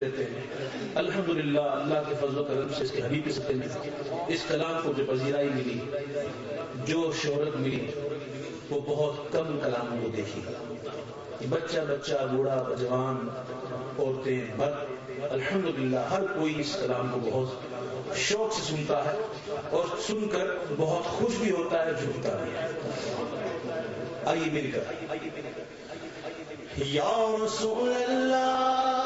الحمد للہ الحمدللہ، اللہ کے فضل و کرم سے اس کے حبیب سطح میں اس کلام کو جو پذیرائی ملی، جو شہرت ملی، وہ بہت کم کلاموں کو دیکھی۔ بچہ بچہ، بوڑھا، جوان، عورتیں بد الحمدللہ، ہر کوئی اس کلام کو بہت شوق سے سنتا ہے اور سن کر بہت خوش بھی ہوتا ہے، جھکتا بھی آئیے مل کر۔ یا رسول اللہ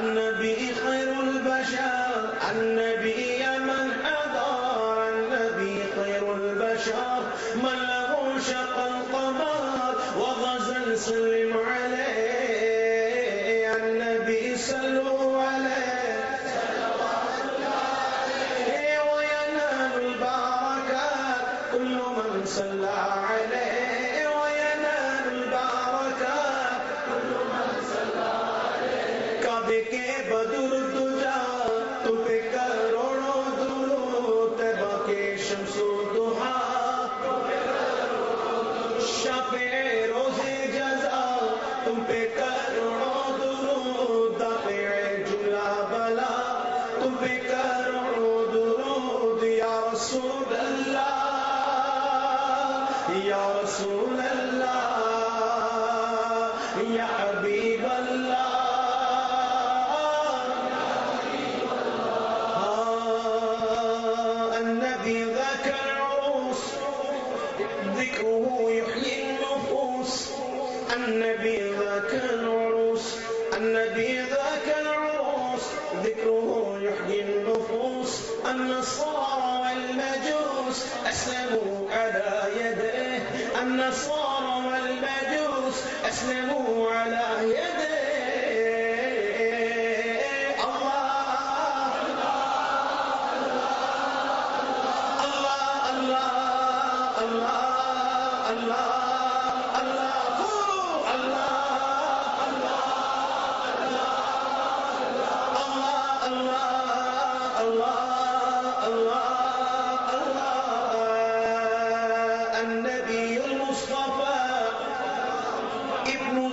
النبي خير البشر. النبي یا رسول یا حبیب اللہ الذي ذاك العروس، ذكره يحيي النفوس. النبي ذاك العروس، النبي النصارى والمجوس، أسلموا على يديه النصارى والمجوس أسلموا على يديه.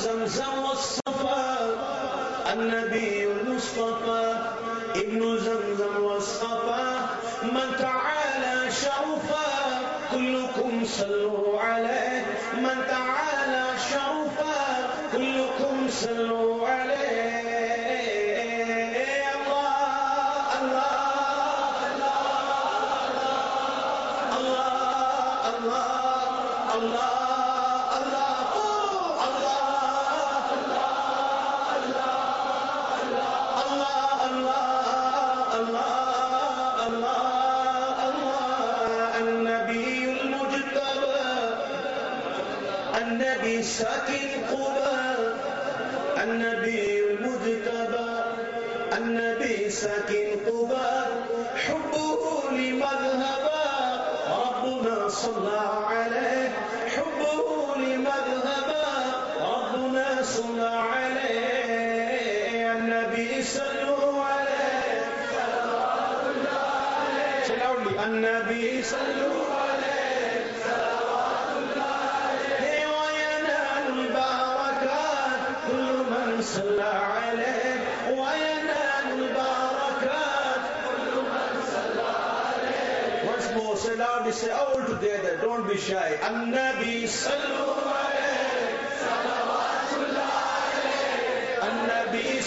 زمزم والصفا، النبي المصطفى، ابن زمزم والصفا، من تعالى شرفا، كلكم صلوا عليه. من تعالى شرفا، كلكم صلوا عليه. النبي ساكن قبا النبي المجتبى النبي ساكن قبا حبه لمذهبا ربنا صلى عليه. حبه لمذهبا ربنا صلى عليه. النبي صلوا عليه. صلى عليه. النبي صلوا عليه say loudly, say all together, don't be shy. النبي صلوا عليه صلوات الله عليه النبي